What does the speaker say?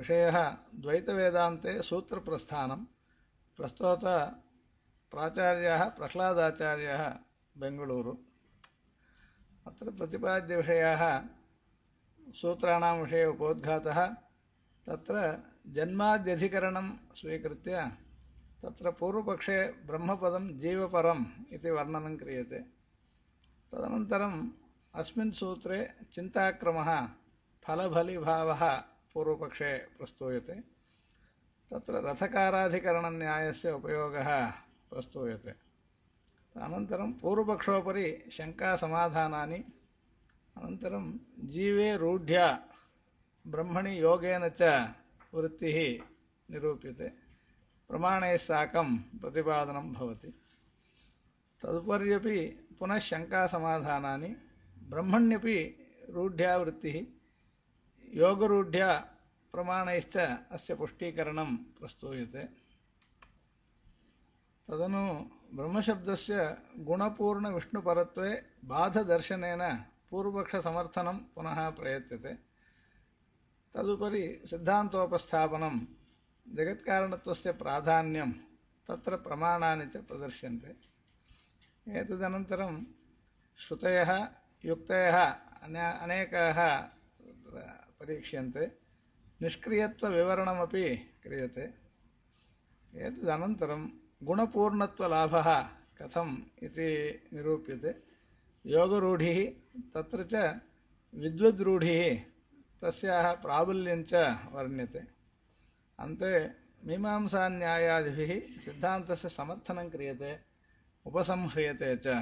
विषयः द्वैतवेदान्ते सूत्रप्रस्थानं। प्रस्तुत प्राचार्यः प्रह्लादाचार्यः बेङ्गळूरु। अत्र प्रतिपाद्यविषयाः सूत्राणां विषये उपोद्घातः। तत्र जन्माद्यधिकरणं स्वीकृत्य तत्र पूर्वपक्षे ब्रह्मपदं जीवपरम् इति वर्णनं क्रियते। तदनन्तरम् अस्मिन् सूत्रे चिन्ताक्रमः फलफलिभावः पूर्वपक्षे प्रस्तूयते। तत्र रथकाराधिकरणन्यायस्य उपयोगः प्रस्तूयते। अनन्तरं पूर्वपक्षोपरि शङ्कासमाधानानि, अनन्तरं जीवे रूढ्या ब्रह्मणि योगेन च वृत्तिः निरूप्यते। प्रमाणैः साकं प्रतिपादनं भवति। तदुपर्यपि पुनः शङ्कासमाधानानि, ब्रह्मण्यपि रूढ्या वृत्तिः योगरूढ्या प्रमाणैश्च अस्य पुष्टीकरणं प्रस्तूयते तदनु ब्रह्मशब्दस्य गुणपूर्णविष्णुपरत्वे बाधदर्शनेन पूर्वपक्षसमर्थनं पुनः प्रयत्यते तदुपरि सिद्धान्तोपस्थापनं जगत्कारणत्वस्य प्राधान्यं तत्र प्रमाणानि च प्रदर्श्यन्ते एतदनन्तरं श्रुतयः युक्तयः अनेकाः परीक्ष्यन्ते निष्क्रियत्वविवरणमपि क्रियते एतदनन्तरं गुणपूर्णत्वलाभः कथम् इति निरूप्यते योगरूढिः तत्र च विद्वद्रूढिः तस्याः प्राबल्यञ्च वर्ण्यते अन्ते मीमांसान्यायादिभिः सिद्धान्तस्य समर्थनं क्रियते उपसंह्रियते च